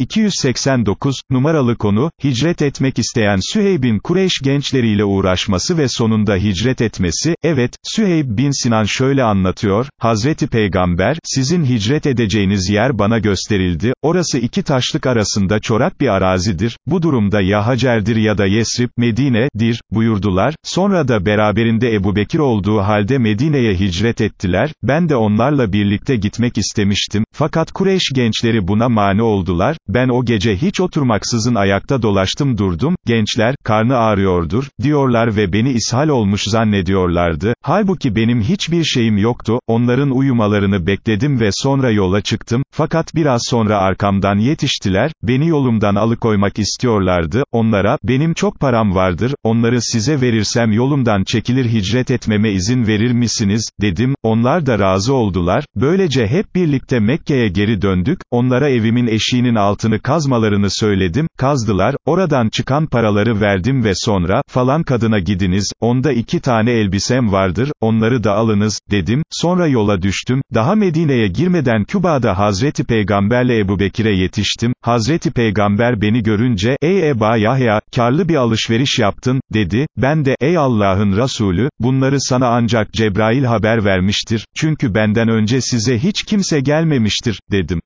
289, numaralı konu, hicret etmek isteyen Süheyb'in Kureyş gençleriyle uğraşması ve sonunda hicret etmesi, evet, Süheyb bin Sinan şöyle anlatıyor, Hazreti Peygamber, sizin hicret edeceğiniz yer bana gösterildi, orası iki taşlık arasında çorak bir arazidir, bu durumda ya Hacer'dir ya da Yesrib, Medine'dir, buyurdular, sonra da beraberinde Ebu Bekir olduğu halde Medine'ye hicret ettiler, ben de onlarla birlikte gitmek istemiştim, fakat Kureyş gençleri buna mani oldular, ben o gece hiç oturmaksızın ayakta dolaştım durdum, gençler, karnı ağrıyordur, diyorlar ve beni ishal olmuş zannediyorlardı, halbuki benim hiçbir şeyim yoktu, onların uyumalarını bekledim ve sonra yola çıktım, fakat biraz sonra arkamdan yetiştiler, beni yolumdan alıkoymak istiyorlardı, onlara, benim çok param vardır, onları size verirsem yolumdan çekilir hicret etmeme izin verir misiniz, dedim, onlar da razı oldular, böylece hep birlikte Mekke'ye geri döndük, onlara evimin eşiğinin altını kazmalarını söyledim, kazdılar, oradan çıkan paraları verdim ve sonra, falan kadına gidiniz, onda iki tane elbisem vardır, onları da alınız, dedim, sonra yola düştüm, daha Medine'ye girmeden Küba'da Hazreti Peygamberle Ebu Bekir'e yetiştim, Hazreti Peygamber beni görünce, ey Eba Yahya, karlı bir alışveriş yaptın, dedi, ben de, ey Allah'ın Resulü, bunları sana ancak Cebrail haber vermiştir, çünkü benden önce size hiç kimse gelmemiştir, dedim.